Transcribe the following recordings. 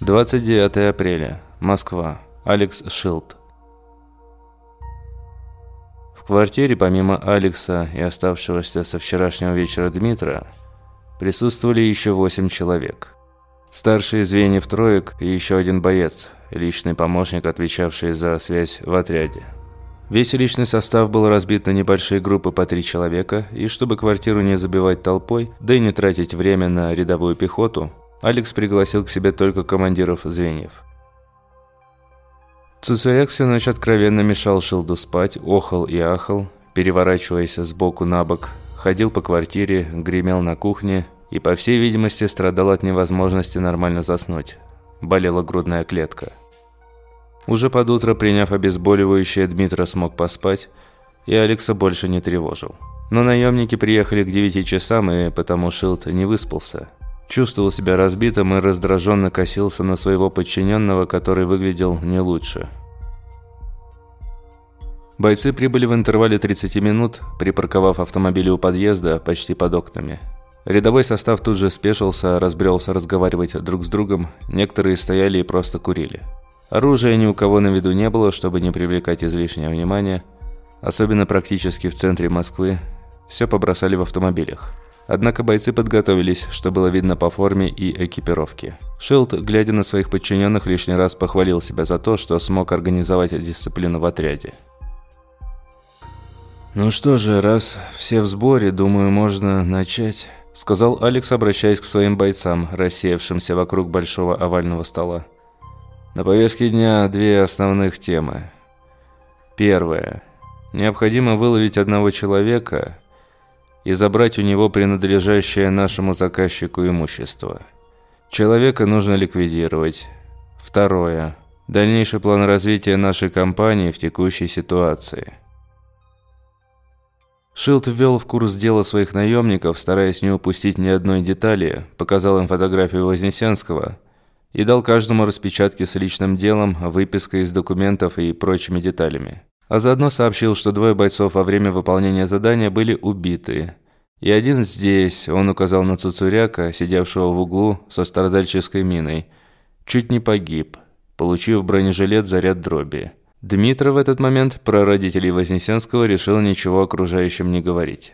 29 апреля. Москва. Алекс Шилд. В квартире, помимо Алекса и оставшегося со вчерашнего вечера Дмитра, присутствовали еще восемь человек. Старшие звеньев троек и еще один боец, личный помощник, отвечавший за связь в отряде. Весь личный состав был разбит на небольшие группы по три человека, и чтобы квартиру не забивать толпой, да и не тратить время на рядовую пехоту, Алекс пригласил к себе только командиров звеньев. Цуцуряк всю ночь откровенно мешал Шилду спать, охал и ахал, переворачиваясь с боку на бок, ходил по квартире, гремел на кухне и, по всей видимости, страдал от невозможности нормально заснуть. Болела грудная клетка. Уже под утро, приняв обезболивающее, Дмитро смог поспать, и Алекса больше не тревожил. Но наемники приехали к 9 часам, и потому Шилд не выспался – Чувствовал себя разбитым и раздраженно косился на своего подчиненного, который выглядел не лучше. Бойцы прибыли в интервале 30 минут, припарковав автомобили у подъезда почти под окнами. Рядовой состав тут же спешился, разбрелся разговаривать друг с другом, некоторые стояли и просто курили. Оружия ни у кого на виду не было, чтобы не привлекать излишнее внимание, особенно практически в центре Москвы, все побросали в автомобилях. Однако бойцы подготовились, что было видно по форме и экипировке. Шилд, глядя на своих подчиненных, лишний раз похвалил себя за то, что смог организовать дисциплину в отряде. «Ну что же, раз все в сборе, думаю, можно начать», – сказал Алекс, обращаясь к своим бойцам, рассеявшимся вокруг большого овального стола. На повестке дня две основных темы. Первое. Необходимо выловить одного человека – и забрать у него принадлежащее нашему заказчику имущество. Человека нужно ликвидировать. Второе. Дальнейший план развития нашей компании в текущей ситуации. Шилд ввел в курс дела своих наемников, стараясь не упустить ни одной детали, показал им фотографию Вознесенского и дал каждому распечатки с личным делом, выпиской из документов и прочими деталями а заодно сообщил, что двое бойцов во время выполнения задания были убиты. И один здесь, он указал на Цуцуряка, сидевшего в углу со страдальческой миной, чуть не погиб, получив бронежилет заряд дроби. Дмитрий в этот момент про родителей Вознесенского решил ничего окружающим не говорить.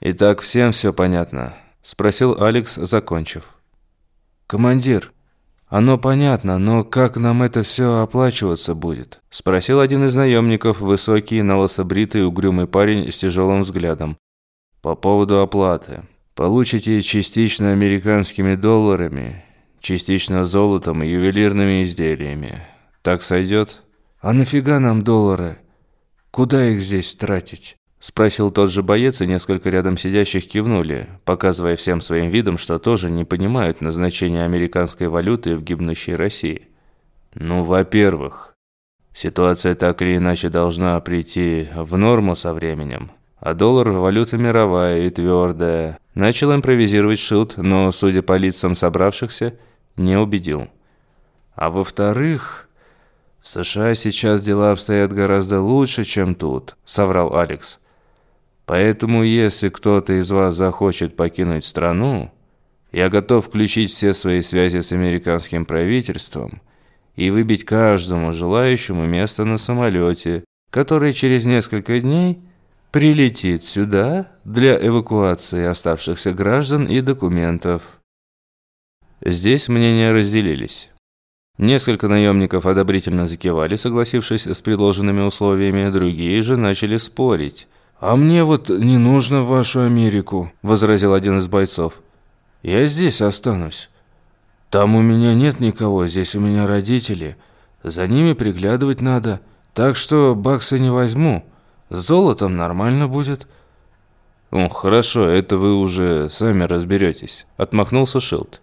«Итак, всем все понятно?» – спросил Алекс, закончив. «Командир», «Оно понятно, но как нам это все оплачиваться будет?» Спросил один из наемников, высокий, налособритый, угрюмый парень с тяжелым взглядом. «По поводу оплаты. Получите частично американскими долларами, частично золотом и ювелирными изделиями. Так сойдет?» «А нафига нам доллары? Куда их здесь тратить?» Спросил тот же боец, и несколько рядом сидящих кивнули, показывая всем своим видом, что тоже не понимают назначения американской валюты в гибнущей России. Ну, во-первых, ситуация так или иначе должна прийти в норму со временем, а доллар – валюта мировая и твердая. Начал импровизировать Шилд, но, судя по лицам собравшихся, не убедил. А во-вторых, в США сейчас дела обстоят гораздо лучше, чем тут, соврал Алекс. Поэтому, если кто-то из вас захочет покинуть страну, я готов включить все свои связи с американским правительством и выбить каждому желающему место на самолете, который через несколько дней прилетит сюда для эвакуации оставшихся граждан и документов. Здесь мнения разделились. Несколько наемников одобрительно закивали, согласившись с предложенными условиями, другие же начали спорить – «А мне вот не нужно в вашу Америку», – возразил один из бойцов. «Я здесь останусь. Там у меня нет никого, здесь у меня родители. За ними приглядывать надо, так что баксы не возьму. С золотом нормально будет». «Ну, хорошо, это вы уже сами разберетесь», – отмахнулся Шилд.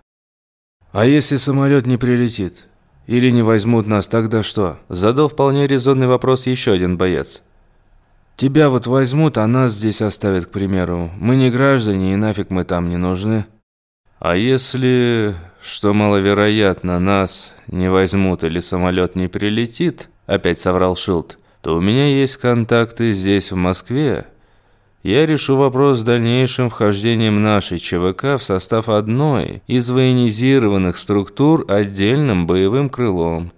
«А если самолет не прилетит? Или не возьмут нас, тогда что?» – задал вполне резонный вопрос еще один боец. Тебя вот возьмут, а нас здесь оставят, к примеру. Мы не граждане, и нафиг мы там не нужны. А если, что маловероятно, нас не возьмут или самолет не прилетит, опять соврал Шилд, то у меня есть контакты здесь, в Москве. я решу вопрос с дальнейшим вхождением нашей ЧВК в состав одной из военизированных структур отдельным боевым крылом,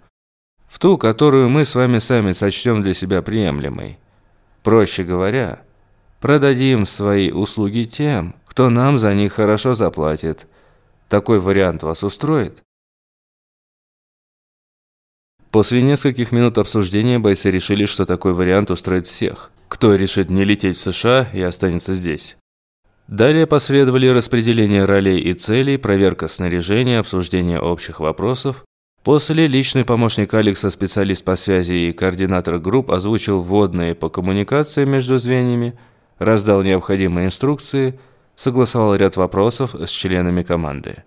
в ту, которую мы с вами сами сочтем для себя приемлемой. Проще говоря, продадим свои услуги тем, кто нам за них хорошо заплатит. Такой вариант вас устроит? После нескольких минут обсуждения бойцы решили, что такой вариант устроит всех. Кто решит не лететь в США и останется здесь. Далее последовали распределение ролей и целей, проверка снаряжения, обсуждение общих вопросов. После личный помощник Алекса, специалист по связи и координатор групп, озвучил вводные по коммуникациям между звеньями, раздал необходимые инструкции, согласовал ряд вопросов с членами команды.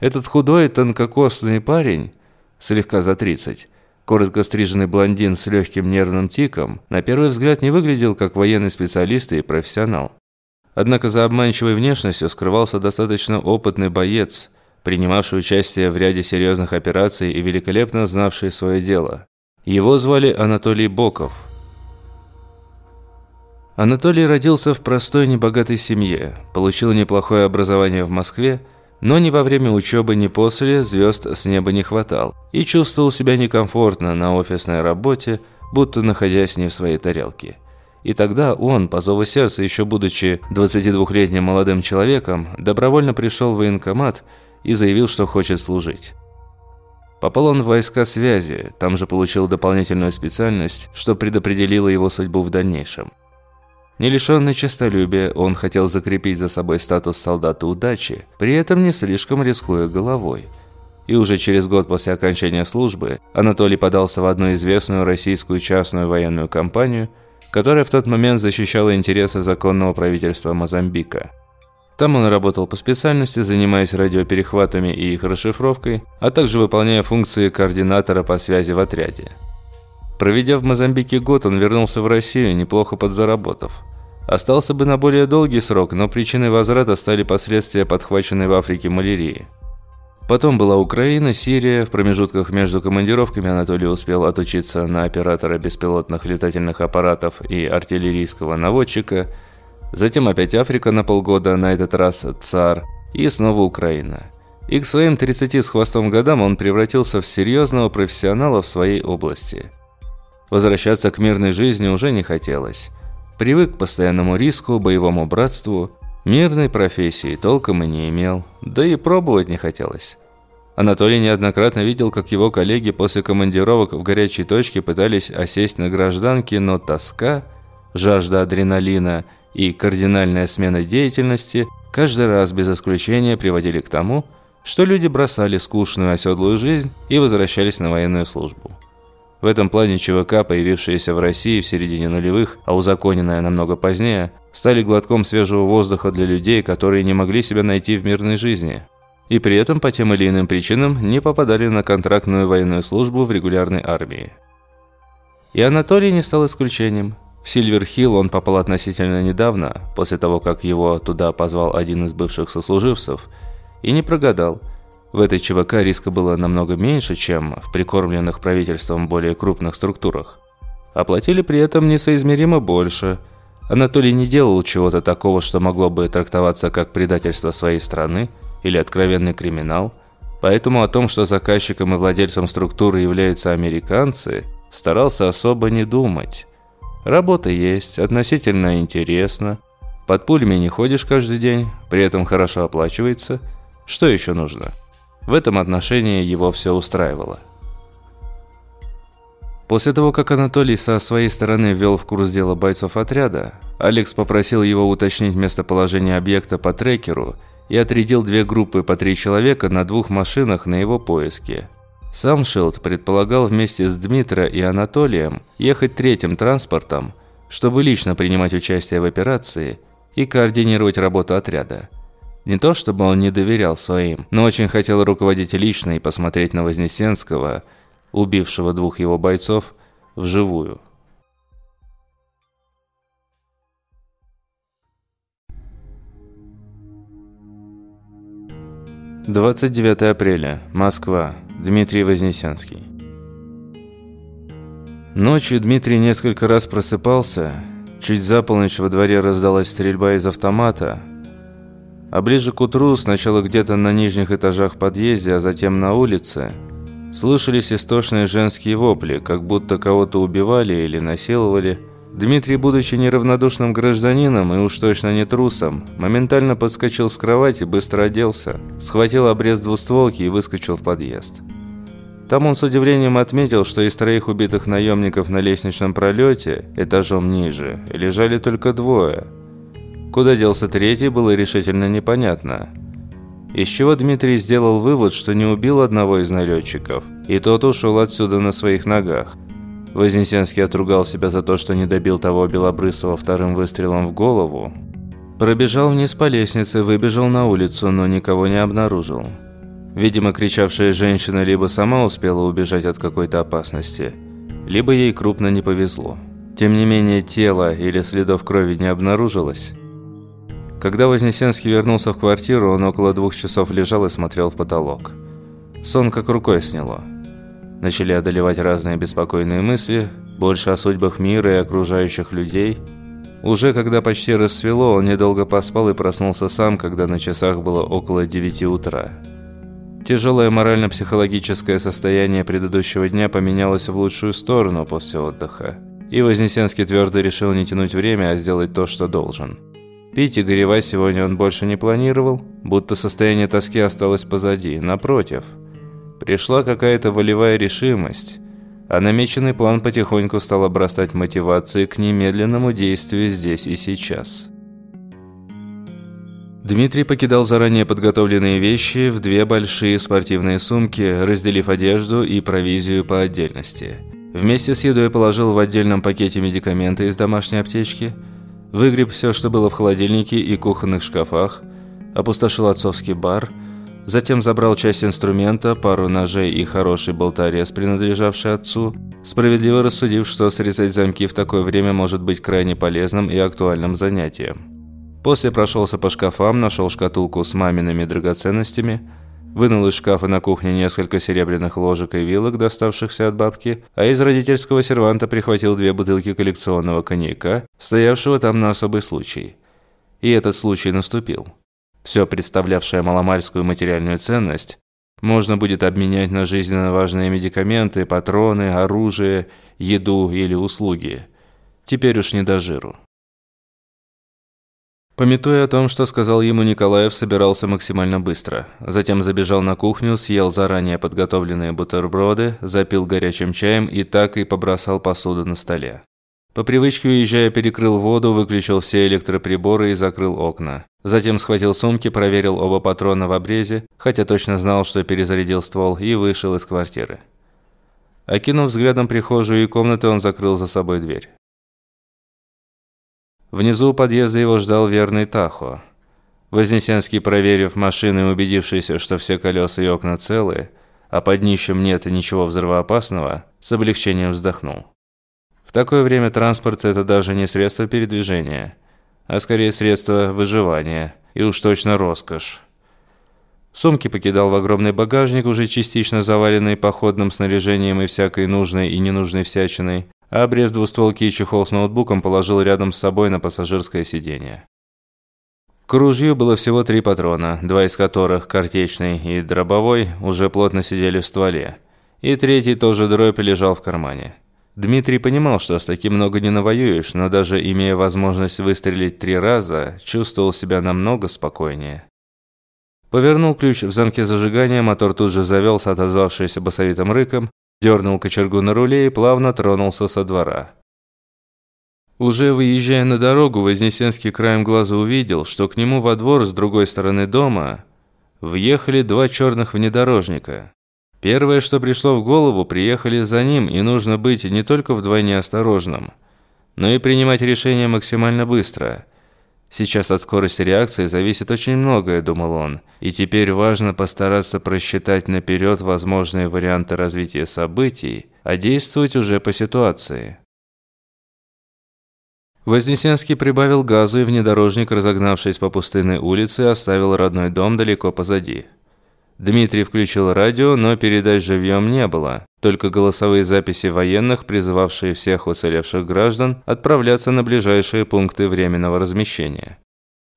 Этот худой, тонкокосный парень – слегка за 30. Коротко стриженный блондин с легким нервным тиком на первый взгляд не выглядел как военный специалист и профессионал. Однако за обманчивой внешностью скрывался достаточно опытный боец, принимавший участие в ряде серьезных операций и великолепно знавший свое дело. Его звали Анатолий Боков. Анатолий родился в простой небогатой семье, получил неплохое образование в Москве, но ни во время учебы, ни после звезд с неба не хватал и чувствовал себя некомфортно на офисной работе, будто находясь не в своей тарелке. И тогда он, по зову сердца, еще будучи 22-летним молодым человеком, добровольно пришел в военкомат и заявил, что хочет служить. Попал он в войска связи, там же получил дополнительную специальность, что предопределило его судьбу в дальнейшем. Не лишенный честолюбия, он хотел закрепить за собой статус солдата удачи, при этом не слишком рискуя головой. И уже через год после окончания службы Анатолий подался в одну известную российскую частную военную компанию, которая в тот момент защищала интересы законного правительства Мозамбика. Там он работал по специальности, занимаясь радиоперехватами и их расшифровкой, а также выполняя функции координатора по связи в отряде. Проведя в Мозамбике год, он вернулся в Россию, неплохо подзаработав. Остался бы на более долгий срок, но причиной возврата стали последствия подхваченной в Африке малярии. Потом была Украина, Сирия. В промежутках между командировками Анатолий успел отучиться на оператора беспилотных летательных аппаратов и артиллерийского наводчика. Затем опять Африка на полгода, на этот раз ЦАР. И снова Украина. И к своим 30 с хвостом годам он превратился в серьезного профессионала в своей области – Возвращаться к мирной жизни уже не хотелось. Привык к постоянному риску, боевому братству. Мирной профессии толком и не имел. Да и пробовать не хотелось. Анатолий неоднократно видел, как его коллеги после командировок в горячей точке пытались осесть на гражданке, но тоска, жажда адреналина и кардинальная смена деятельности каждый раз без исключения приводили к тому, что люди бросали скучную оседлую жизнь и возвращались на военную службу. В этом плане ЧВК, появившиеся в России в середине нулевых, а узаконенная намного позднее, стали глотком свежего воздуха для людей, которые не могли себя найти в мирной жизни. И при этом по тем или иным причинам не попадали на контрактную военную службу в регулярной армии. И Анатолий не стал исключением. В Сильверхилл он попал относительно недавно, после того, как его туда позвал один из бывших сослуживцев, и не прогадал – в этой ЧВК риска было намного меньше, чем в прикормленных правительством более крупных структурах. Оплатили при этом несоизмеримо больше. Анатолий не делал чего-то такого, что могло бы трактоваться как предательство своей страны или откровенный криминал. Поэтому о том, что заказчиком и владельцем структуры являются американцы, старался особо не думать. Работа есть, относительно интересно. Под пулями не ходишь каждый день, при этом хорошо оплачивается. Что еще нужно? В этом отношении его все устраивало. После того, как Анатолий со своей стороны ввел в курс дела бойцов отряда, Алекс попросил его уточнить местоположение объекта по трекеру и отрядил две группы по три человека на двух машинах на его поиски. Сам Шилд предполагал вместе с Дмитро и Анатолием ехать третьим транспортом, чтобы лично принимать участие в операции и координировать работу отряда. Не то чтобы он не доверял своим, но очень хотел руководить лично и посмотреть на Вознесенского, убившего двух его бойцов, вживую. Двадцать девятое апреля. Москва. Дмитрий Вознесенский. Ночью Дмитрий несколько раз просыпался Чуть за полночь во дворе раздалась стрельба из автомата, а ближе к утру, сначала где-то на нижних этажах подъезда, а затем на улице, слышались истошные женские вопли, как будто кого-то убивали или насиловали. Дмитрий, будучи неравнодушным гражданином и уж точно не трусом, моментально подскочил с кровати, быстро оделся, схватил обрез двустволки и выскочил в подъезд. Там он с удивлением отметил, что из троих убитых наемников на лестничном пролете, этажом ниже, лежали только двое. Куда делся третий, было решительно непонятно. Из чего Дмитрий сделал вывод, что не убил одного из налетчиков, и тот ушел отсюда на своих ногах. Вознесенский отругал себя за то, что не добил того Белобрысова вторым выстрелом в голову. Пробежал вниз по лестнице, выбежал на улицу, но никого не обнаружил. Видимо, кричавшая женщина либо сама успела убежать от какой-то опасности, либо ей крупно не повезло. Тем не менее, тело или следов крови не обнаружилось. Когда Вознесенский вернулся в квартиру, он около двух часов лежал и смотрел в потолок. Сон как рукой сняло. Начали одолевать разные беспокойные мысли, больше о судьбах мира и окружающих людей. Уже когда почти рассвело, он недолго поспал и проснулся сам, когда на часах было около девяти утра. Тяжелое морально-психологическое состояние предыдущего дня поменялось в лучшую сторону после отдыха. И Вознесенский твердо решил не тянуть время, а сделать то, что должен. Пить и горевать сегодня он больше не планировал, будто состояние тоски осталось позади. Напротив, пришла какая-то волевая решимость, а намеченный план потихоньку стал обрастать мотивацией к немедленному действию здесь и сейчас. Дмитрий покидал заранее подготовленные вещи в две большие спортивные сумки, разделив одежду и провизию по отдельности. Вместе с едой положил в отдельном пакете медикаменты из домашней аптечки, выгреб все, что было в холодильнике и кухонных шкафах, опустошил отцовский бар, затем забрал часть инструмента, пару ножей и хороший болторез, принадлежавший отцу, справедливо рассудив, что срезать замки в такое время может быть крайне полезным и актуальным занятием. После прошелся по шкафам, нашел шкатулку с мамиными драгоценностями, вынул из шкафа на кухне несколько серебряных ложек и вилок, доставшихся от бабки, а из родительского серванта прихватил две бутылки коллекционного коньяка, стоявшего там на особый случай. И этот случай наступил. Все представлявшее маломальскую материальную ценность можно будет обменять на жизненно важные медикаменты, патроны, оружие, еду или услуги. Теперь уж не до жиру. Пометуя о том, что сказал ему Николаев, собирался максимально быстро. Затем забежал на кухню, съел заранее подготовленные бутерброды, запил горячим чаем и так и побросал посуду на столе. По привычке, уезжая, перекрыл воду, выключил все электроприборы и закрыл окна. Затем схватил сумки, проверил оба патрона в обрезе, хотя точно знал, что перезарядил ствол, и вышел из квартиры. Окинув взглядом прихожую и комнаты, он закрыл за собой дверь. Внизу у подъезда его ждал верный Тахо. Вознесенский, проверив машины и убедившись, что все колеса и окна целы, а под днищем нет ничего взрывоопасного, с облегчением вздохнул. В такое время транспорт – это даже не средство передвижения, а скорее средство выживания, и уж точно роскошь. Сумки покидал в огромный багажник, уже частично заваленный походным снаряжением и всякой нужной и ненужной всячиной, а обрез двустволки и чехол с ноутбуком положил рядом с собой на пассажирское сиденье. К ружью было всего три патрона, два из которых, картечный и дробовой, уже плотно сидели в стволе, и третий тоже дробь лежал в кармане. Дмитрий понимал, что с таким много не навоюешь, но даже имея возможность выстрелить три раза, чувствовал себя намного спокойнее. Повернул ключ в замке зажигания, мотор тут же завелся, отозвавшийся басовитым рыком, дернул кочергу на руле и плавно тронулся со двора. Уже выезжая на дорогу, Вознесенский краем глаза увидел, что к нему во двор с другой стороны дома въехали два черных внедорожника. Первое, что пришло в голову, приехали за ним, и нужно быть не только вдвойне осторожным, но и принимать решения максимально быстро – Сейчас от скорости реакции зависит очень многое, думал он, и теперь важно постараться просчитать наперед возможные варианты развития событий, а действовать уже по ситуации. Вознесенский прибавил газу, и внедорожник, разогнавшись по пустынной улице, оставил родной дом далеко позади. Дмитрий включил радио, но передач живьем не было, только голосовые записи военных, призывавшие всех уцелевших граждан отправляться на ближайшие пункты временного размещения.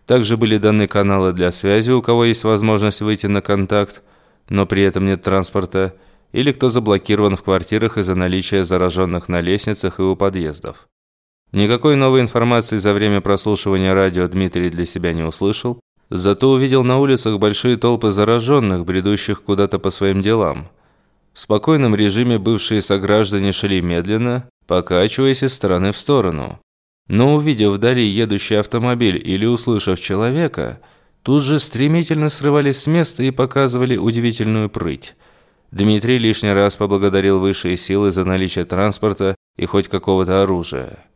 Также были даны каналы для связи, у кого есть возможность выйти на контакт, но при этом нет транспорта, или кто заблокирован в квартирах из-за наличия зараженных на лестницах и у подъездов. Никакой новой информации за время прослушивания радио Дмитрий для себя не услышал, зато увидел на улицах большие толпы зараженных, бредущих куда-то по своим делам. В спокойном режиме бывшие сограждане шли медленно, покачиваясь из стороны в сторону. Но увидев вдали едущий автомобиль или услышав человека, тут же стремительно срывались с места и показывали удивительную прыть. Дмитрий лишний раз поблагодарил высшие силы за наличие транспорта и хоть какого-то оружия.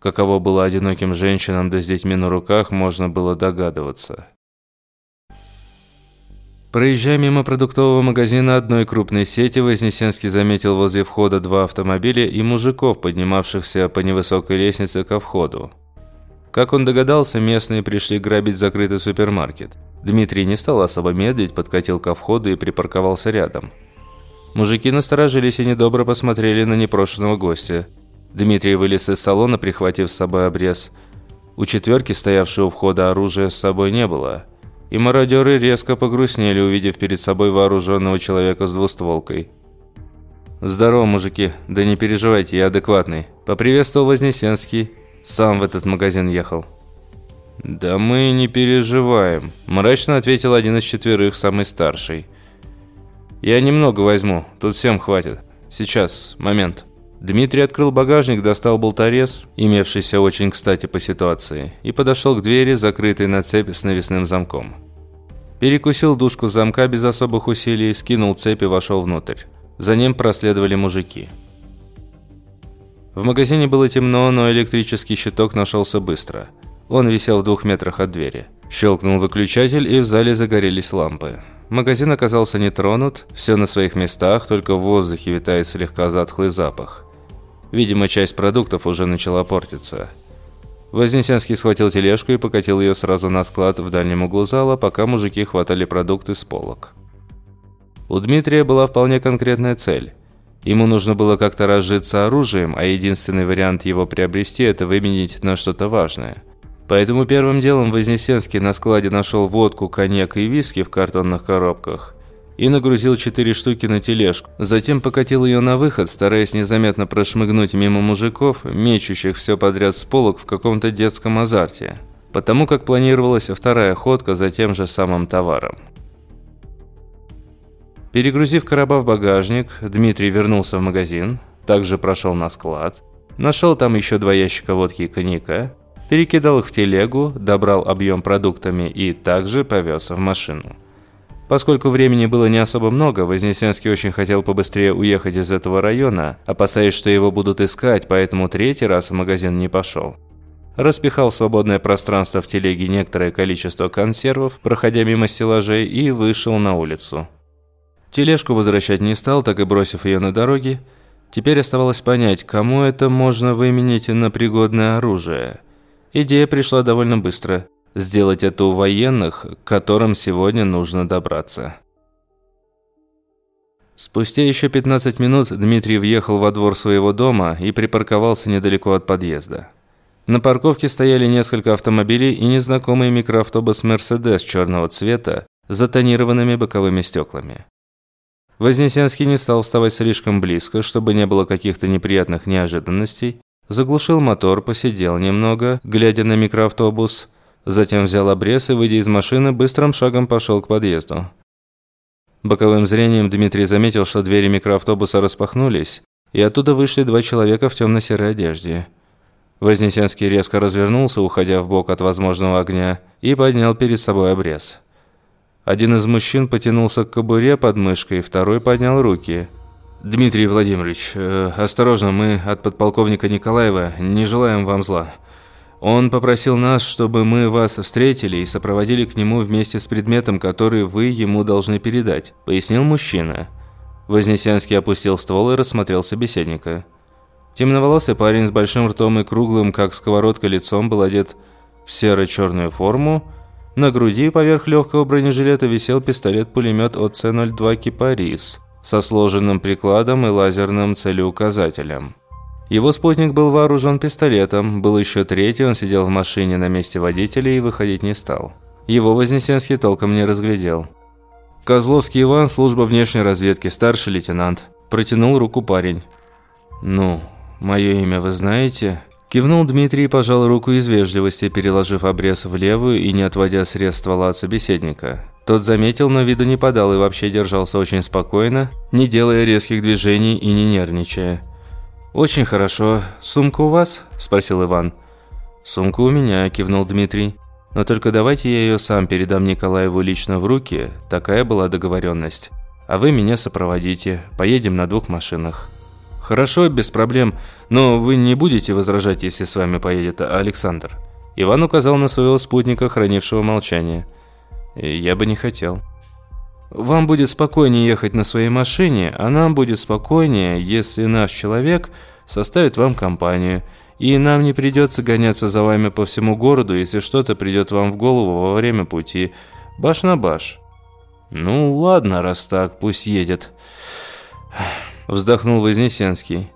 Каково было одиноким женщинам да с детьми на руках, можно было догадываться. Проезжая мимо продуктового магазина одной крупной сети, Вознесенский заметил возле входа два автомобиля и мужиков, поднимавшихся по невысокой лестнице ко входу. Как он догадался, местные пришли грабить закрытый супермаркет. Дмитрий не стал особо медлить, подкатил ко входу и припарковался рядом. Мужики насторожились и недобро посмотрели на непрошенного гостя. Дмитрий вылез из салона, прихватив с собой обрез. У четверки, стоявшей у входа, оружия с собой не было. И мародеры резко погрустнели, увидев перед собой вооруженного человека с двустволкой. «Здорово, мужики. Да не переживайте, я адекватный. Поприветствовал Вознесенский. Сам в этот магазин ехал». «Да мы не переживаем», – мрачно ответил один из четверых, самый старший. «Я немного возьму, тут всем хватит. Сейчас, момент». Дмитрий открыл багажник, достал болторез, имевшийся очень кстати по ситуации, и подошел к двери, закрытой на цепь с навесным замком. Перекусил дужку замка без особых усилий, скинул цепь и вошел внутрь. За ним проследовали мужики. В магазине было темно, но электрический щиток нашелся быстро. Он висел в двух метрах от двери. Щелкнул выключатель, и в зале загорелись лампы. Магазин оказался не тронут, все на своих местах, только в воздухе витает слегка затхлый запах. Видимо, часть продуктов уже начала портиться. Вознесенский схватил тележку и покатил ее сразу на склад в дальнем углу зала, пока мужики хватали продукты с полок. У Дмитрия была вполне конкретная цель. Ему нужно было как-то разжиться оружием, а единственный вариант его приобрести – это выменить на что-то важное. Поэтому первым делом Вознесенский на складе нашел водку, коньяк и виски в картонных коробках и нагрузил четыре штуки на тележку. Затем покатил ее на выход, стараясь незаметно прошмыгнуть мимо мужиков, мечущих все подряд с полок в каком-то детском азарте. Потому как планировалась вторая ходка за тем же самым товаром. Перегрузив короба в багажник, Дмитрий вернулся в магазин, также прошел на склад, нашел там еще два ящика водки и коньяка, перекидал их в телегу, добрал объем продуктами и также повез в машину. Поскольку времени было не особо много, Вознесенский очень хотел побыстрее уехать из этого района, опасаясь, что его будут искать, поэтому третий раз в магазин не пошел. Распихал свободное пространство в телеге некоторое количество консервов, проходя мимо стеллажей, и вышел на улицу. Тележку возвращать не стал, так и бросив ее на дороге. Теперь оставалось понять, кому это можно выменить на пригодное оружие. Идея пришла довольно быстро – сделать это у военных, к которым сегодня нужно добраться. Спустя еще 15 минут Дмитрий въехал во двор своего дома и припарковался недалеко от подъезда. На парковке стояли несколько автомобилей и незнакомый микроавтобус «Мерседес» черного цвета с затонированными боковыми стеклами. Вознесенский не стал вставать слишком близко, чтобы не было каких-то неприятных неожиданностей, заглушил мотор, посидел немного, глядя на микроавтобус, Затем взял обрез и, выйдя из машины, быстрым шагом пошел к подъезду. Боковым зрением Дмитрий заметил, что двери микроавтобуса распахнулись, и оттуда вышли два человека в темно-серой одежде. Вознесенский резко развернулся, уходя в бок от возможного огня, и поднял перед собой обрез. Один из мужчин потянулся к кобуре под мышкой, второй поднял руки. «Дмитрий Владимирович, э, осторожно, мы от подполковника Николаева не желаем вам зла». Он попросил нас, чтобы мы вас встретили и сопроводили к нему вместе с предметом, который вы ему должны передать», – пояснил мужчина. Вознесенский опустил ствол и рассмотрел собеседника. Темноволосый парень с большим ртом и круглым, как сковородка, лицом был одет в серо-черную форму. На груди поверх легкого бронежилета висел пистолет-пулемет от С-02 «Кипарис» со сложенным прикладом и лазерным целеуказателем. Его спутник был вооружен пистолетом, был еще третий, он сидел в машине на месте водителя и выходить не стал. Его Вознесенский толком не разглядел. «Козловский Иван, служба внешней разведки, старший лейтенант». Протянул руку парень. «Ну, мое имя вы знаете?» Кивнул Дмитрий и пожал руку из вежливости, переложив обрез в левую и не отводя средств ствола от собеседника. Тот заметил, но виду не подал и вообще держался очень спокойно, не делая резких движений и не нервничая. «Очень хорошо. Сумка у вас?» – спросил Иван. «Сумка у меня», – кивнул Дмитрий. «Но только давайте я ее сам передам Николаеву лично в руки. Такая была договоренность. А вы меня сопроводите. Поедем на двух машинах». «Хорошо, без проблем. Но вы не будете возражать, если с вами поедет Александр?» Иван указал на своего спутника, хранившего молчание. «Я бы не хотел». Вам будет спокойнее ехать на своей машине, а нам будет спокойнее, если наш человек составит вам компанию, и нам не придется гоняться за вами по всему городу, если что-то придет вам в голову во время пути. Баш на баш». «Ну ладно, раз так, пусть едет», – вздохнул Вознесенский.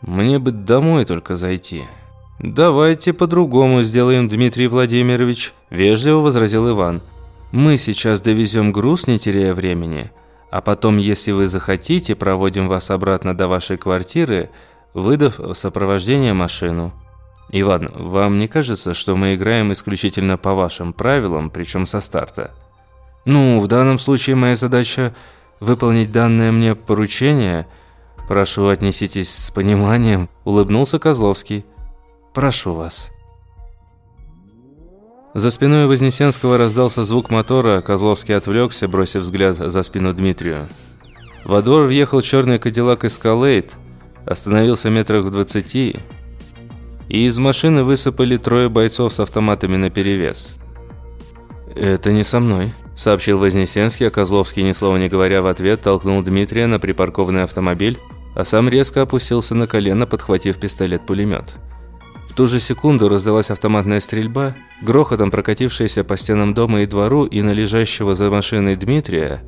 «Мне бы домой только зайти». «Давайте по-другому сделаем, Дмитрий Владимирович», – вежливо возразил Иван. Мы сейчас довезем груз, не теряя времени, а потом, если вы захотите, проводим вас обратно до вашей квартиры, выдав в сопровождение машину. Иван, вам не кажется, что мы играем исключительно по вашим правилам, причем со старта? Ну, в данном случае моя задача выполнить данное мне поручение. Прошу, отнеситесь с пониманием, улыбнулся Козловский. Прошу вас. За спиной Вознесенского раздался звук мотора, Козловский отвлекся, бросив взгляд за спину Дмитрию. Во двор въехал черный кадиллак Эскалейт, остановился метрах в двадцати, и из машины высыпали трое бойцов с автоматами наперевес. «Это не со мной», – сообщил Вознесенский, а Козловский, ни слова не говоря в ответ, толкнул Дмитрия на припаркованный автомобиль, а сам резко опустился на колено, подхватив пистолет-пулемет. Ту же секунду раздалась автоматная стрельба, грохотом прокатившаяся по стенам дома и двору, и на лежащего за машиной Дмитрия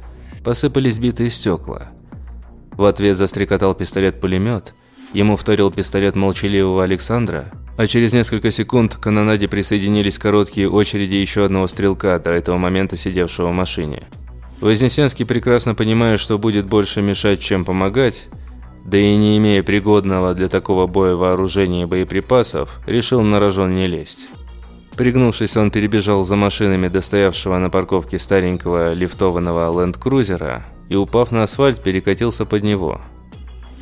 посыпались битые стекла. В ответ застрекотал пистолет-пулемет, ему вторил пистолет молчаливого Александра, а через несколько секунд к канонаде присоединились короткие очереди еще одного стрелка, до этого момента сидевшего в машине. Вознесенский, прекрасно понимая, что будет больше мешать, чем помогать, да и не имея пригодного для такого боя вооружения и боеприпасов, решил на рожон не лезть. Пригнувшись, он перебежал за машинами достоявшего на парковке старенького лифтованного ленд-крузера и, упав на асфальт, перекатился под него.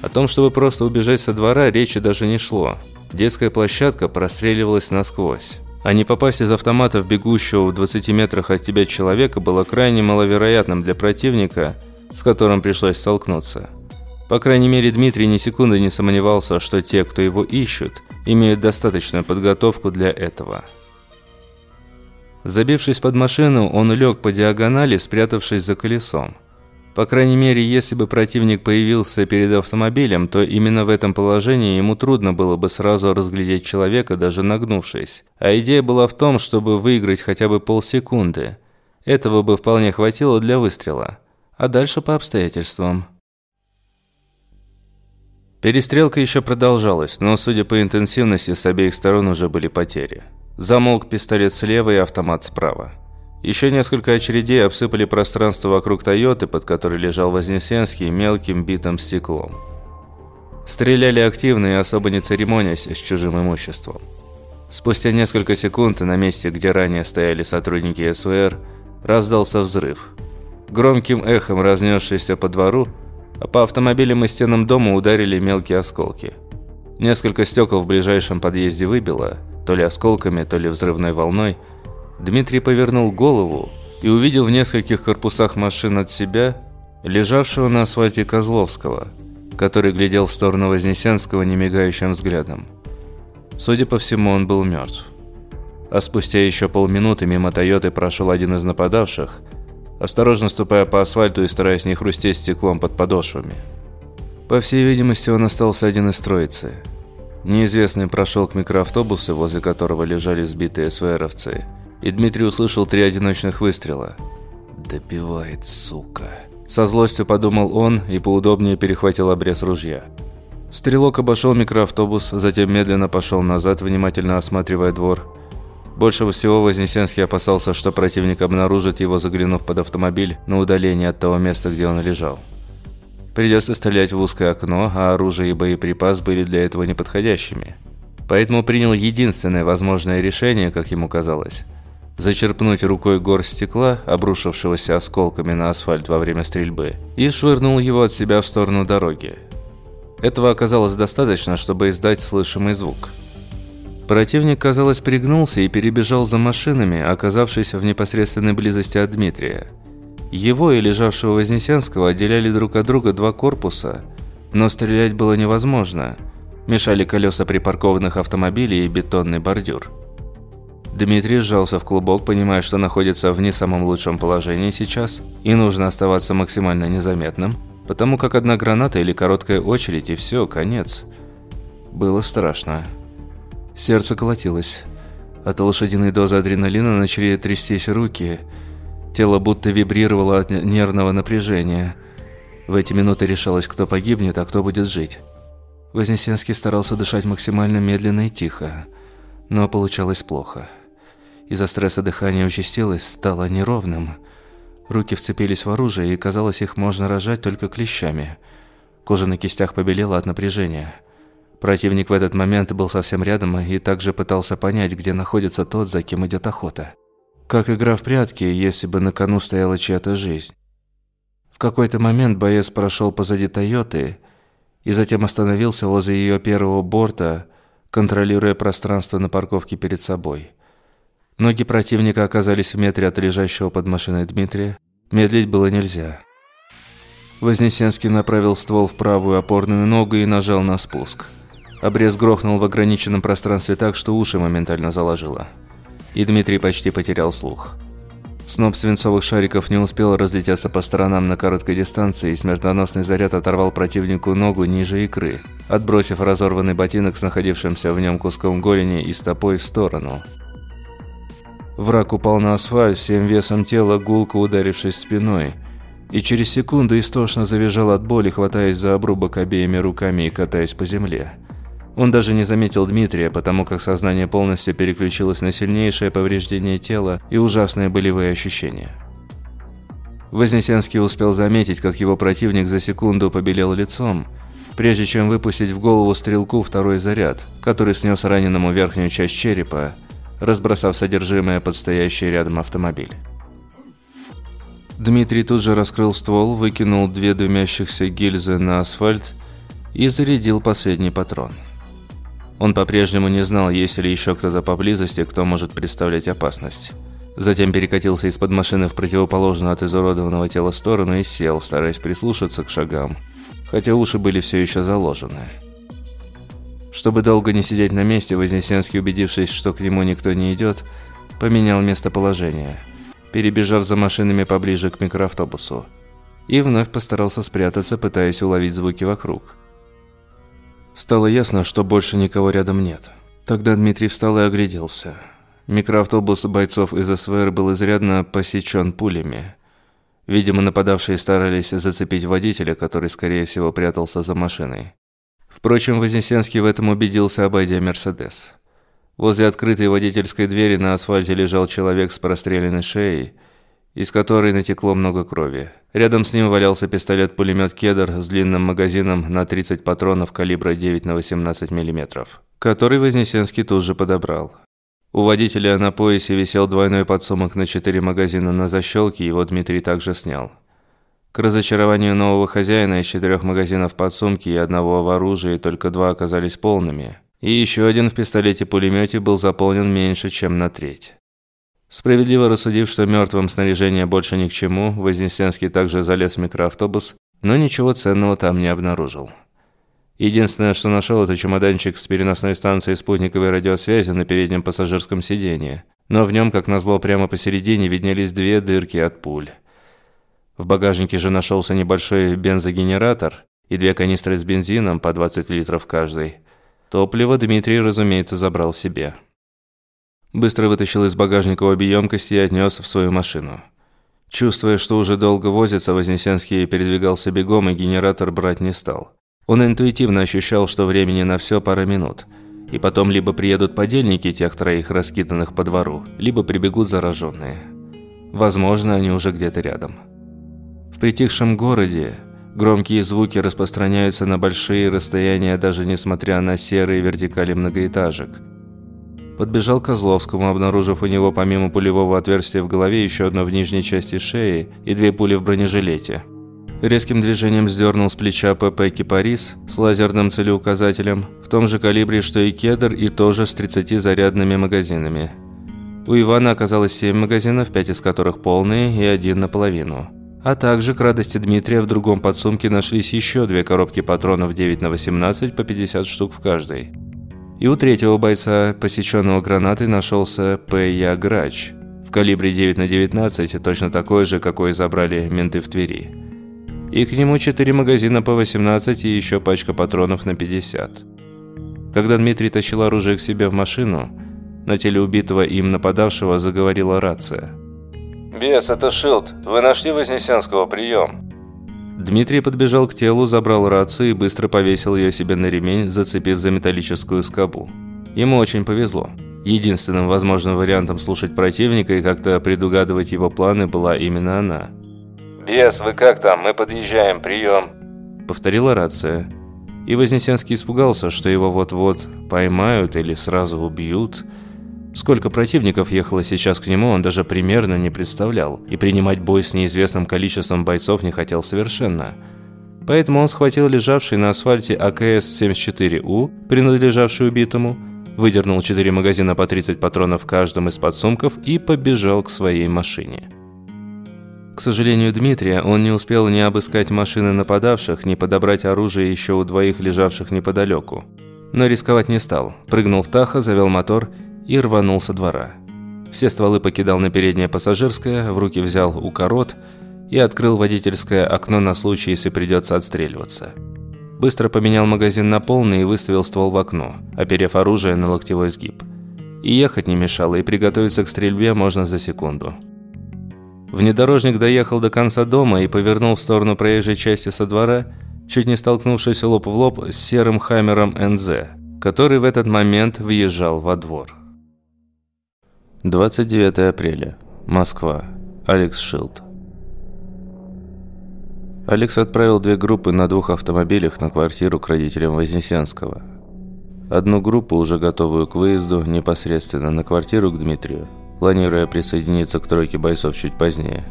О том, чтобы просто убежать со двора, речи даже не шло. Детская площадка простреливалась насквозь. А не попасть из автомата в бегущего в 20 метрах от тебя человека было крайне маловероятным для противника, с которым пришлось столкнуться. По крайней мере, Дмитрий ни секунды не сомневался, что те, кто его ищут, имеют достаточную подготовку для этого. Забившись под машину, он лег по диагонали, спрятавшись за колесом. По крайней мере, если бы противник появился перед автомобилем, то именно в этом положении ему трудно было бы сразу разглядеть человека, даже нагнувшись. А идея была в том, чтобы выиграть хотя бы полсекунды. Этого бы вполне хватило для выстрела. А дальше по обстоятельствам. Перестрелка еще продолжалась, но, судя по интенсивности, с обеих сторон уже были потери. Замолк пистолет слева и автомат справа. Еще несколько очередей обсыпали пространство вокруг «Тойоты», под которой лежал Вознесенский, мелким битым стеклом. Стреляли активно и особо не церемонясь с чужим имуществом. Спустя несколько секунд на месте, где ранее стояли сотрудники СВР, раздался взрыв. Громким эхом разнесшийся по двору, а по автомобилям и стенам дома ударили мелкие осколки. Несколько стекол в ближайшем подъезде выбило, то ли осколками, то ли взрывной волной. Дмитрий повернул голову и увидел в нескольких корпусах машин от себя лежавшего на асфальте Козловского, который глядел в сторону Вознесенского немигающим взглядом. Судя по всему, он был мертв. А спустя еще полминуты мимо Тойоты прошел один из нападавших – осторожно ступая по асфальту и стараясь не хрустеть стеклом под подошвами. По всей видимости, он остался один из троицы. Неизвестный прошел к микроавтобусу, возле которого лежали сбитые СВРовцы, и Дмитрий услышал три одиночных выстрела. «Добивает, сука!» Со злостью подумал он и поудобнее перехватил обрез ружья. Стрелок обошел микроавтобус, затем медленно пошел назад, внимательно осматривая двор. Больше всего Вознесенский опасался, что противник обнаружит его, заглянув под автомобиль на удаление от того места, где он лежал. Придется стрелять в узкое окно, а оружие и боеприпас были для этого неподходящими. Поэтому принял единственное возможное решение, как ему казалось. Зачерпнуть рукой горсть стекла, обрушившегося осколками на асфальт во время стрельбы, и швырнул его от себя в сторону дороги. Этого оказалось достаточно, чтобы издать слышимый звук – Противник, казалось, пригнулся и перебежал за машинами, оказавшись в непосредственной близости от Дмитрия. Его и лежавшего Вознесенского отделяли друг от друга два корпуса, но стрелять было невозможно. Мешали колеса припаркованных автомобилей и бетонный бордюр. Дмитрий сжался в клубок, понимая, что находится в не самом лучшем положении сейчас, и нужно оставаться максимально незаметным, потому как одна граната или короткая очередь, и все, конец. Было страшно. Сердце колотилось. От лошадиной дозы адреналина начали трястись руки. Тело будто вибрировало от нервного напряжения. В эти минуты решалось, кто погибнет, а кто будет жить. Вознесенский старался дышать максимально медленно и тихо, но получалось плохо. Из-за стресса дыхание участилось, стало неровным. Руки вцепились в оружие, и казалось, их можно рожать только клещами. Кожа на кистях побелела от напряжения. Противник в этот момент был совсем рядом и также пытался понять, где находится тот, за кем идет охота. Как игра в прятки, если бы на кону стояла чья-то жизнь. В какой-то момент боец прошел позади «Тойоты» и затем остановился возле ее первого борта, контролируя пространство на парковке перед собой. Ноги противника оказались в метре от лежащего под машиной Дмитрия. Медлить было нельзя. Вознесенский направил ствол в правую опорную ногу и нажал на спуск. Обрез грохнул в ограниченном пространстве так, что уши моментально заложило. И Дмитрий почти потерял слух. Сноп свинцовых шариков не успел разлететься по сторонам на короткой дистанции, и смертоносный заряд оторвал противнику ногу ниже икры, отбросив разорванный ботинок с находившимся в нем куском голени и стопой в сторону. Враг упал на асфальт всем весом тела, гулко ударившись спиной, и через секунду истошно завизжал от боли, хватаясь за обрубок обеими руками и катаясь по земле. Он даже не заметил Дмитрия, потому как сознание полностью переключилось на сильнейшее повреждение тела и ужасные болевые ощущения. Вознесенский успел заметить, как его противник за секунду побелел лицом, прежде чем выпустить в голову стрелку второй заряд, который снес раненому верхнюю часть черепа, разбросав содержимое под стоящий рядом автомобиль. Дмитрий тут же раскрыл ствол, выкинул две дымящихся гильзы на асфальт и зарядил последний патрон. Он по-прежнему не знал, есть ли еще кто-то поблизости, кто может представлять опасность. Затем перекатился из-под машины в противоположную от изуродованного тела сторону и сел, стараясь прислушаться к шагам, хотя уши были все еще заложены. Чтобы долго не сидеть на месте, Вознесенский, убедившись, что к нему никто не идет, поменял местоположение, перебежав за машинами поближе к микроавтобусу, и вновь постарался спрятаться, пытаясь уловить звуки вокруг. Стало ясно, что больше никого рядом нет. Тогда Дмитрий встал и огляделся. Микроавтобус бойцов из СВР был изрядно посечен пулями. Видимо, нападавшие старались зацепить водителя, который, скорее всего, прятался за машиной. Впрочем, Вознесенский в этом убедился, обойдя «Мерседес». Возле открытой водительской двери на асфальте лежал человек с простреленной шеей, из которой натекло много крови. Рядом с ним валялся пистолет-пулемет «Кедр» с длинным магазином на 30 патронов калибра 9 на 18 мм, который Вознесенский тут же подобрал. У водителя на поясе висел двойной подсумок на 4 магазина на защелке, его Дмитрий также снял. К разочарованию нового хозяина из четырех магазинов подсумки и одного в оружии только два оказались полными. И еще один в пистолете-пулемете был заполнен меньше, чем на треть. Справедливо рассудив, что мертвым снаряжение больше ни к чему, Вознесенский также залез в микроавтобус, но ничего ценного там не обнаружил. Единственное, что нашел, это чемоданчик с переносной станцией спутниковой радиосвязи на переднем пассажирском сиденье. Но в нем, как назло, прямо посередине виднелись две дырки от пуль. В багажнике же нашелся небольшой бензогенератор и две канистры с бензином по 20 литров каждой. Топливо Дмитрий, разумеется, забрал себе. Быстро вытащил из багажника обе емкости и отнес в свою машину. Чувствуя, что уже долго возится, Вознесенский передвигался бегом, и генератор брать не стал. Он интуитивно ощущал, что времени на все пара минут. И потом либо приедут подельники тех троих, раскиданных по двору, либо прибегут зараженные. Возможно, они уже где-то рядом. В притихшем городе громкие звуки распространяются на большие расстояния, даже несмотря на серые вертикали многоэтажек – Подбежал к Козловскому, обнаружив у него помимо пулевого отверстия в голове еще одно в нижней части шеи и две пули в бронежилете. Резким движением сдернул с плеча ПП «Кипарис» с лазерным целеуказателем, в том же калибре, что и «Кедр», и тоже с 30 зарядными магазинами. У Ивана оказалось 7 магазинов, 5 из которых полные и один наполовину. А также, к радости Дмитрия, в другом подсумке нашлись еще две коробки патронов 9 на 18 по 50 штук в каждой. И у третьего бойца, посеченного гранатой, нашелся П.Я. Грач в калибре 9 на 19, точно такой же, какой забрали менты в Твери. И к нему 4 магазина по 18 и еще пачка патронов на 50. Когда Дмитрий тащил оружие к себе в машину, на теле убитого им нападавшего заговорила рация. «Бес, это Шилд. Вы нашли Вознесенского? Прием!» Дмитрий подбежал к телу, забрал рацию и быстро повесил ее себе на ремень, зацепив за металлическую скобу. Ему очень повезло. Единственным возможным вариантом слушать противника и как-то предугадывать его планы была именно она. «Бес, вы как там? Мы подъезжаем. Прием!» Повторила рация. И Вознесенский испугался, что его вот-вот поймают или сразу убьют – Сколько противников ехало сейчас к нему, он даже примерно не представлял, и принимать бой с неизвестным количеством бойцов не хотел совершенно. Поэтому он схватил лежавший на асфальте АКС-74У, принадлежавший убитому, выдернул 4 магазина по 30 патронов в каждом из подсумков и побежал к своей машине. К сожалению Дмитрия, он не успел ни обыскать машины нападавших, ни подобрать оружие еще у двоих лежавших неподалеку. Но рисковать не стал. Прыгнул в Таха, завел мотор и рванул со двора. Все стволы покидал на переднее пассажирское, в руки взял укорот и открыл водительское окно на случай, если придется отстреливаться. Быстро поменял магазин на полный и выставил ствол в окно, оперев оружие на локтевой сгиб. И ехать не мешало, и приготовиться к стрельбе можно за секунду. Внедорожник доехал до конца дома и повернул в сторону проезжей части со двора, чуть не столкнувшись лоб в лоб с серым хаммером НЗ, который в этот момент въезжал во двор. 29 апреля. Москва. Алекс Шилд. Алекс отправил две группы на двух автомобилях на квартиру к родителям Вознесенского. Одну группу, уже готовую к выезду, непосредственно на квартиру к Дмитрию, планируя присоединиться к тройке бойцов чуть позднее.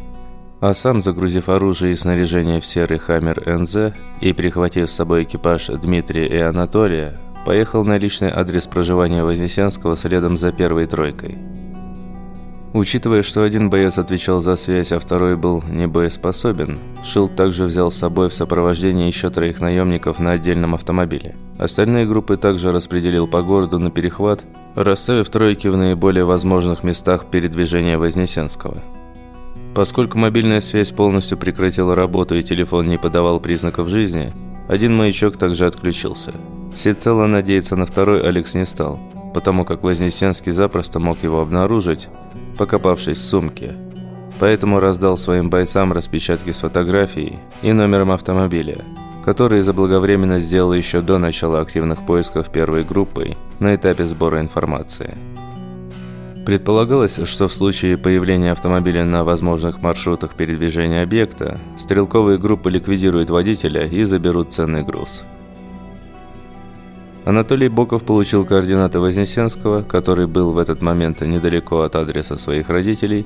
А сам, загрузив оружие и снаряжение в серый «Хаммер НЗ» и прихватив с собой экипаж Дмитрия и Анатолия, поехал на личный адрес проживания Вознесенского следом за первой тройкой – Учитывая, что один боец отвечал за связь, а второй был не боеспособен, Шилд также взял с собой в сопровождении еще троих наемников на отдельном автомобиле. Остальные группы также распределил по городу на перехват, расставив тройки в наиболее возможных местах передвижения Вознесенского. Поскольку мобильная связь полностью прекратила работу и телефон не подавал признаков жизни, один маячок также отключился. Всецело надеяться на второй Алекс не стал, потому как Вознесенский запросто мог его обнаружить, покопавшись в сумке. Поэтому раздал своим бойцам распечатки с фотографией и номером автомобиля, которые заблаговременно сделал еще до начала активных поисков первой группой на этапе сбора информации. Предполагалось, что в случае появления автомобиля на возможных маршрутах передвижения объекта, стрелковые группы ликвидируют водителя и заберут ценный груз. Анатолий Боков получил координаты Вознесенского, который был в этот момент недалеко от адреса своих родителей,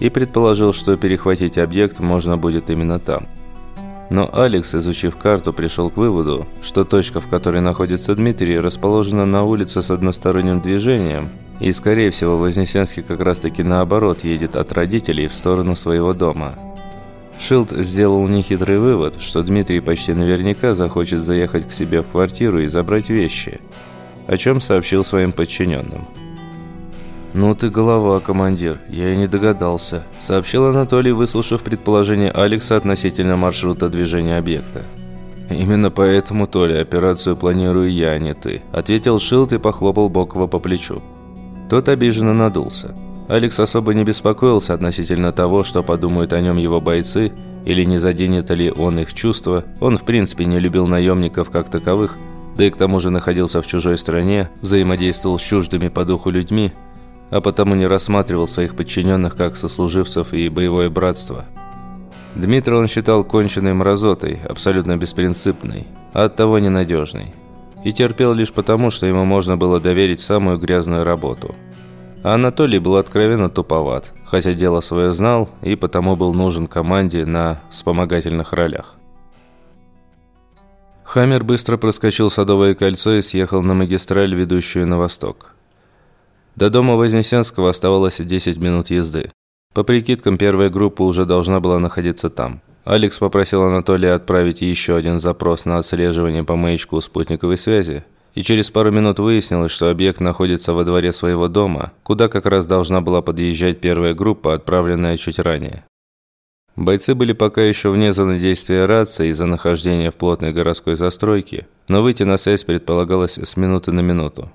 и предположил, что перехватить объект можно будет именно там. Но Алекс, изучив карту, пришел к выводу, что точка, в которой находится Дмитрий, расположена на улице с односторонним движением, и, скорее всего, Вознесенский как раз-таки наоборот едет от родителей в сторону своего дома – Шилд сделал нехитрый вывод, что Дмитрий почти наверняка захочет заехать к себе в квартиру и забрать вещи, о чем сообщил своим подчиненным. «Ну ты голова, командир, я и не догадался», – сообщил Анатолий, выслушав предположение Алекса относительно маршрута движения объекта. «Именно поэтому, Толя, операцию планирую я, а не ты», – ответил Шилд и похлопал Бокова по плечу. Тот обиженно надулся. Алекс особо не беспокоился относительно того, что подумают о нем его бойцы, или не заденет ли он их чувства. Он в принципе не любил наемников как таковых, да и к тому же находился в чужой стране, взаимодействовал с чуждыми по духу людьми, а потому не рассматривал своих подчиненных как сослуживцев и боевое братство. Дмитрия он считал конченной мразотой, абсолютно беспринципной, а оттого ненадежной. И терпел лишь потому, что ему можно было доверить самую грязную работу – Анатолий был откровенно туповат, хотя дело свое знал и потому был нужен команде на вспомогательных ролях. Хаммер быстро проскочил Садовое кольцо и съехал на магистраль, ведущую на восток. До дома Вознесенского оставалось 10 минут езды. По прикидкам, первая группа уже должна была находиться там. Алекс попросил Анатолия отправить еще один запрос на отслеживание по маячку спутниковой связи, и через пару минут выяснилось, что объект находится во дворе своего дома, куда как раз должна была подъезжать первая группа, отправленная чуть ранее. Бойцы были пока еще вне зоны действия рации из-за нахождения в плотной городской застройке, но выйти на связь предполагалось с минуты на минуту.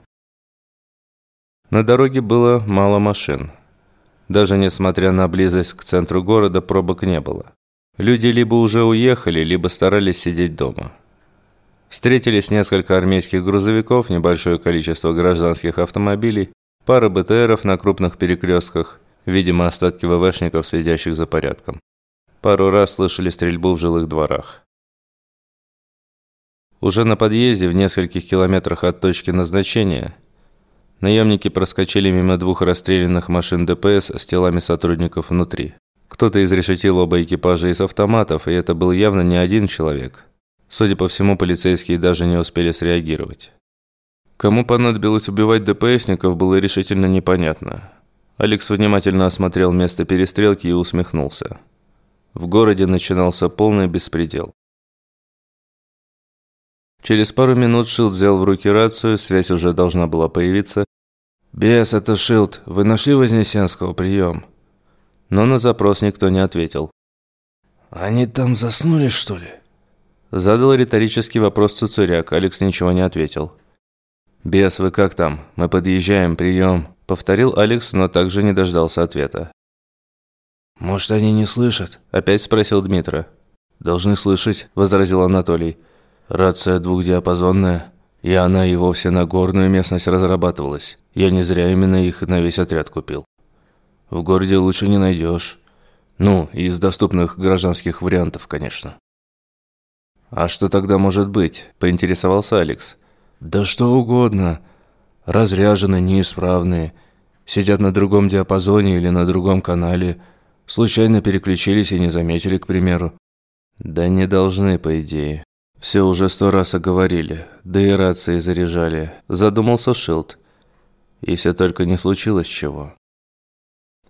На дороге было мало машин. Даже несмотря на близость к центру города, пробок не было. Люди либо уже уехали, либо старались сидеть дома. Встретились несколько армейских грузовиков, небольшое количество гражданских автомобилей, пара БТРов на крупных перекрестках, видимо, остатки ВВшников, следящих за порядком. Пару раз слышали стрельбу в жилых дворах. Уже на подъезде, в нескольких километрах от точки назначения, наемники проскочили мимо двух расстрелянных машин ДПС с телами сотрудников внутри. Кто-то изрешетил оба экипажа из автоматов, и это был явно не один человек – Судя по всему, полицейские даже не успели среагировать. Кому понадобилось убивать ДПСников, было решительно непонятно. Алекс внимательно осмотрел место перестрелки и усмехнулся. В городе начинался полный беспредел. Через пару минут Шилд взял в руки рацию, связь уже должна была появиться. «Бес, это Шилд. Вы нашли Вознесенского? Прием». Но на запрос никто не ответил. «Они там заснули, что ли?» Задал риторический вопрос Цуцуряк, Алекс ничего не ответил. «Бес, вы как там? Мы подъезжаем, прием», – повторил Алекс, но также не дождался ответа. «Может, они не слышат?» – опять спросил Дмитра. «Должны слышать», – возразил Анатолий. «Рация двухдиапазонная, и она и вовсе на горную местность разрабатывалась. Я не зря именно их на весь отряд купил. В городе лучше не найдешь. Ну, из доступных гражданских вариантов, конечно». «А что тогда может быть?» – поинтересовался Алекс. «Да что угодно. Разряженные, неисправные. Сидят на другом диапазоне или на другом канале. Случайно переключились и не заметили, к примеру». «Да не должны, по идее. Все уже сто раз оговорили. Да и рации заряжали». Задумался Шилд. «Если только не случилось чего».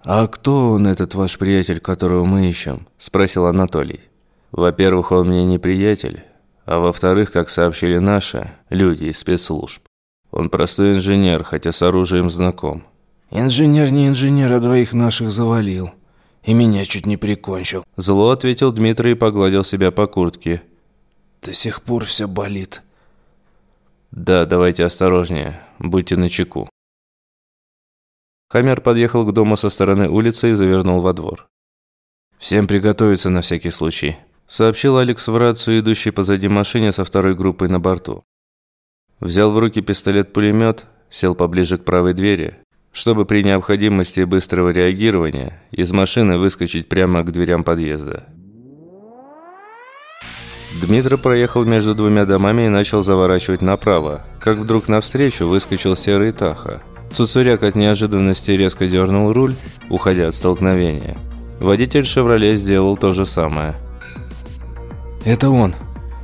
«А кто он, этот ваш приятель, которого мы ищем?» – спросил Анатолий. Во-первых, он мне не приятель, а во-вторых, как сообщили наши, люди из спецслужб. Он простой инженер, хотя с оружием знаком. «Инженер не инженер, а двоих наших завалил. И меня чуть не прикончил». Зло ответил Дмитрий и погладил себя по куртке. «До сих пор все болит». «Да, давайте осторожнее, будьте начеку». Хаммер подъехал к дому со стороны улицы и завернул во двор. «Всем приготовиться на всякий случай», сообщил Алекс в рацию, идущей позади машине со второй группой на борту. Взял в руки пистолет-пулемет, сел поближе к правой двери, чтобы при необходимости быстрого реагирования из машины выскочить прямо к дверям подъезда. Дмитро проехал между двумя домами и начал заворачивать направо, как вдруг навстречу выскочил серый Таха. Цуцуряк от неожиданности резко дернул руль, уходя от столкновения. Водитель «Шевроле» сделал то же самое – «Это он!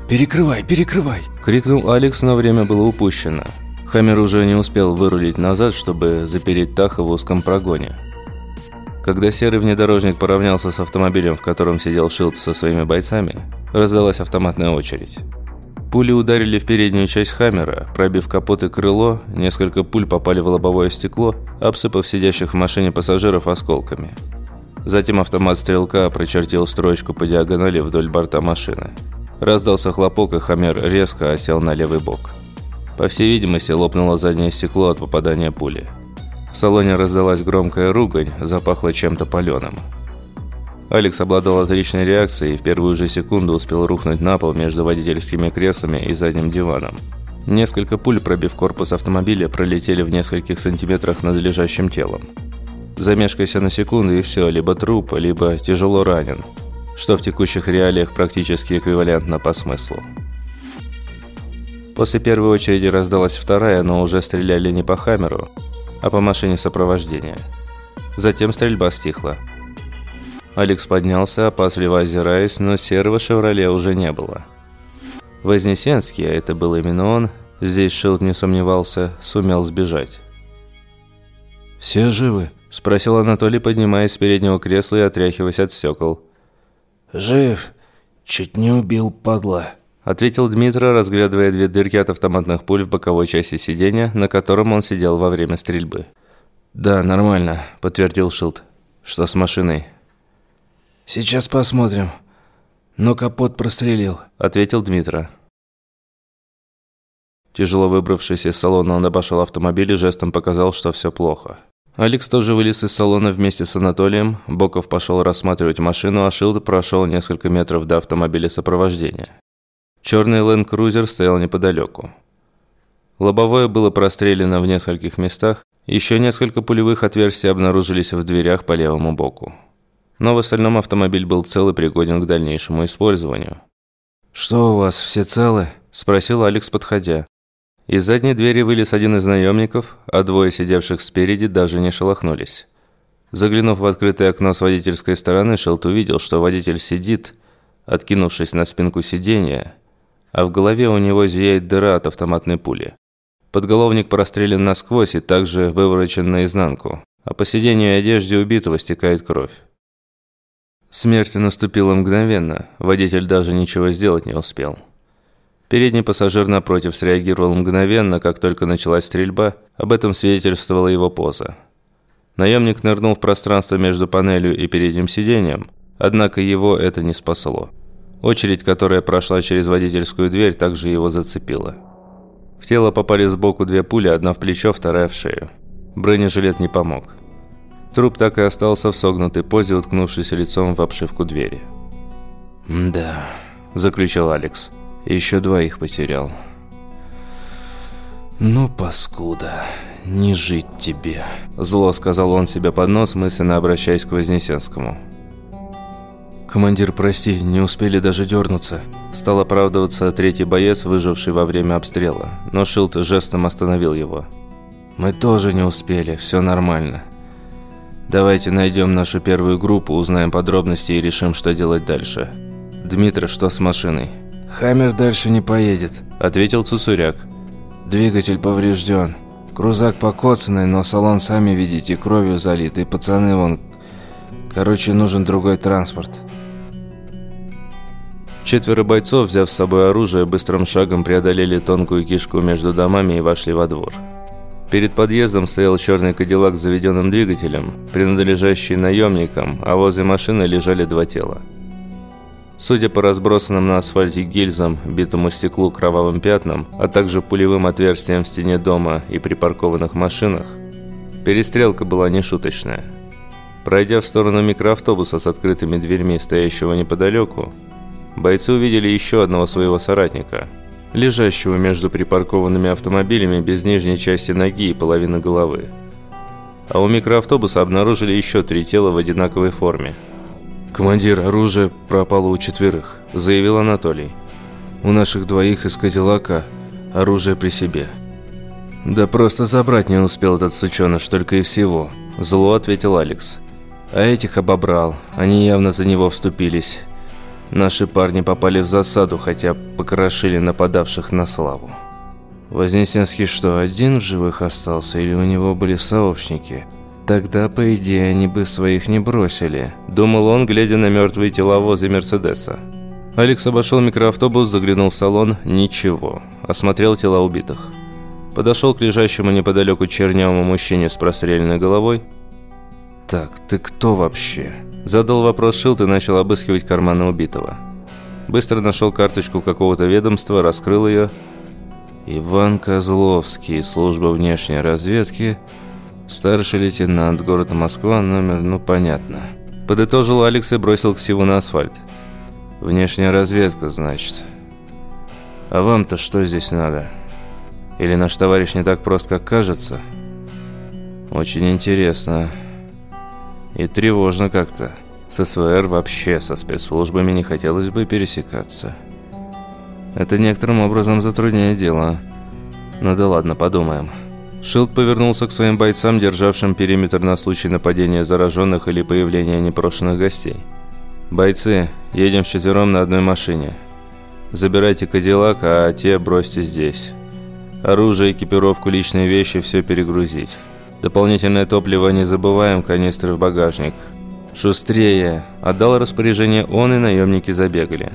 Перекрывай, перекрывай!» Крикнул Алекс, но время было упущено. Хаммер уже не успел вырулить назад, чтобы запереть Таха в узком прогоне. Когда серый внедорожник поравнялся с автомобилем, в котором сидел Шилд со своими бойцами, раздалась автоматная очередь. Пули ударили в переднюю часть Хаммера, пробив капот и крыло, несколько пуль попали в лобовое стекло, обсыпав сидящих в машине пассажиров осколками. Затем автомат стрелка прочертил строчку по диагонали вдоль борта машины. Раздался хлопок, и Хаммер резко осел на левый бок. По всей видимости, лопнуло заднее стекло от попадания пули. В салоне раздалась громкая ругань, запахло чем-то паленым. Алекс обладал отличной реакцией и в первую же секунду успел рухнуть на пол между водительскими креслами и задним диваном. Несколько пуль, пробив корпус автомобиля, пролетели в нескольких сантиметрах над лежащим телом. Замешкайся на секунду и все, либо труп, либо тяжело ранен, что в текущих реалиях практически эквивалентно по смыслу. После первой очереди раздалась вторая, но уже стреляли не по Хаммеру, а по машине сопровождения. Затем стрельба стихла. Алекс поднялся, опасливо озираясь, но серого «Шевроле» уже не было. Вознесенский, а это был именно он, здесь Шилд не сомневался, сумел сбежать. «Все живы?» – спросил Анатолий, поднимаясь с переднего кресла и отряхиваясь от стекол. «Жив. Чуть не убил, падла», – ответил Дмитро, разглядывая две дырки от автоматных пуль в боковой части сиденья, на котором он сидел во время стрельбы. «Да, нормально», – подтвердил Шилд. «Что с машиной?» «Сейчас посмотрим. Но капот прострелил», – ответил Дмитро. Тяжело выбравшись из салона, он обошел автомобиль и жестом показал, что все плохо. Алекс тоже вылез из салона вместе с Анатолием. Боков пошел рассматривать машину, а Шилд прошел несколько метров до автомобиля сопровождения. Черный ленд-крузер стоял неподалеку. Лобовое было прострелено в нескольких местах, еще несколько пулевых отверстий обнаружились в дверях по левому боку но в остальном автомобиль был цел и пригоден к дальнейшему использованию. «Что у вас, все целы?» – спросил Алекс, подходя. Из задней двери вылез один из наемников, а двое сидевших спереди даже не шелохнулись. Заглянув в открытое окно с водительской стороны, Шелт увидел, что водитель сидит, откинувшись на спинку сиденья, а в голове у него зияет дыра от автоматной пули. Подголовник прострелен насквозь и также выворочен наизнанку, а по сиденью и одежде убитого стекает кровь. Смерть наступила мгновенно, водитель даже ничего сделать не успел. Передний пассажир напротив среагировал мгновенно, как только началась стрельба, об этом свидетельствовала его поза. Наемник нырнул в пространство между панелью и передним сиденьем, однако его это не спасло. Очередь, которая прошла через водительскую дверь, также его зацепила. В тело попали сбоку две пули, одна в плечо, вторая в шею. Бронежилет не помог. Труп так и остался в согнутой позе, уткнувшись лицом в обшивку двери. «Да», – заключил Алекс. «Еще двоих потерял». «Ну, паскуда, не жить тебе», – зло сказал он себе под нос, мысленно обращаясь к Вознесенскому. «Командир, прости, не успели даже дернуться». Стал оправдываться третий боец, выживший во время обстрела, но Шилд жестом остановил его. «Мы тоже не успели, все нормально». Давайте найдем нашу первую группу, узнаем подробности и решим, что делать дальше. Дмитрий, что с машиной? Хаммер дальше не поедет, ответил Цусуряк. Двигатель поврежден. Крузак покоцанный, но салон, сами видите, кровью залит. И пацаны вон... Короче, нужен другой транспорт. Четверо бойцов, взяв с собой оружие, быстрым шагом преодолели тонкую кишку между домами и вошли во двор. Перед подъездом стоял черный кадиллак с заведенным двигателем, принадлежащий наемникам, а возле машины лежали два тела. Судя по разбросанным на асфальте гильзам, битому стеклу кровавым пятнам, а также пулевым отверстиям в стене дома и припаркованных машинах, перестрелка была нешуточная. Пройдя в сторону микроавтобуса с открытыми дверьми, стоящего неподалеку, бойцы увидели еще одного своего соратника – лежащего между припаркованными автомобилями без нижней части ноги и половины головы. А у микроавтобуса обнаружили еще три тела в одинаковой форме. «Командир, оружие пропало у четверых», – заявил Анатолий. «У наших двоих из Кадиллака оружие при себе». «Да просто забрать не успел этот сученыш, только и всего», – зло ответил Алекс. «А этих обобрал, они явно за него вступились». Наши парни попали в засаду, хотя покрошили нападавших на славу. Вознесенский что, один в живых остался или у него были сообщники? Тогда, по идее, они бы своих не бросили. Думал он, глядя на мертвые тела возле Мерседеса. Алекс обошел микроавтобус, заглянул в салон. Ничего. Осмотрел тела убитых. Подошел к лежащему неподалеку чернявому мужчине с простреленной головой. «Так, ты кто вообще?» Задал вопрос Шилд и начал обыскивать карманы убитого. Быстро нашел карточку какого-то ведомства, раскрыл ее. Иван Козловский, служба внешней разведки, Старший лейтенант, город Москва, номер, ну понятно. Подытожил Алекс и бросил ксиву на асфальт. Внешняя разведка, значит. А вам-то что здесь надо? Или наш товарищ не так прост, как кажется? Очень интересно. И тревожно как-то. С СВР вообще, со спецслужбами не хотелось бы пересекаться. Это некоторым образом затрудняет дело. Ну да ладно, подумаем. Шилд повернулся к своим бойцам, державшим периметр на случай нападения зараженных или появления непрошенных гостей. «Бойцы, едем вчетвером на одной машине. Забирайте Кадиллак, а те бросьте здесь. Оружие, экипировку, личные вещи – все перегрузить. Дополнительное топливо не забываем, канистры в багажник. Шустрее!» – отдал распоряжение он, и наемники забегали.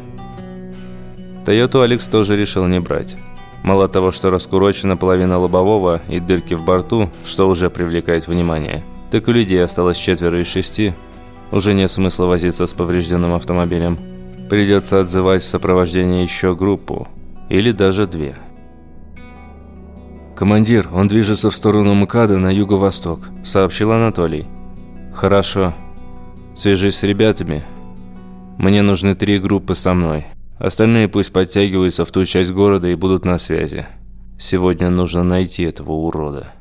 Тойоту Алекс тоже решил не брать. Мало того, что раскурочена половина лобового и дырки в борту, что уже привлекает внимание, так и людей осталось четверо из шести. Уже нет смысла возиться с поврежденным автомобилем. Придется отзывать в сопровождении еще группу. Или даже две. «Командир, он движется в сторону МКАДа на юго-восток», – сообщил Анатолий. «Хорошо. Свяжись с ребятами. Мне нужны три группы со мной». Остальные пусть подтягиваются в ту часть города и будут на связи. Сегодня нужно найти этого урода.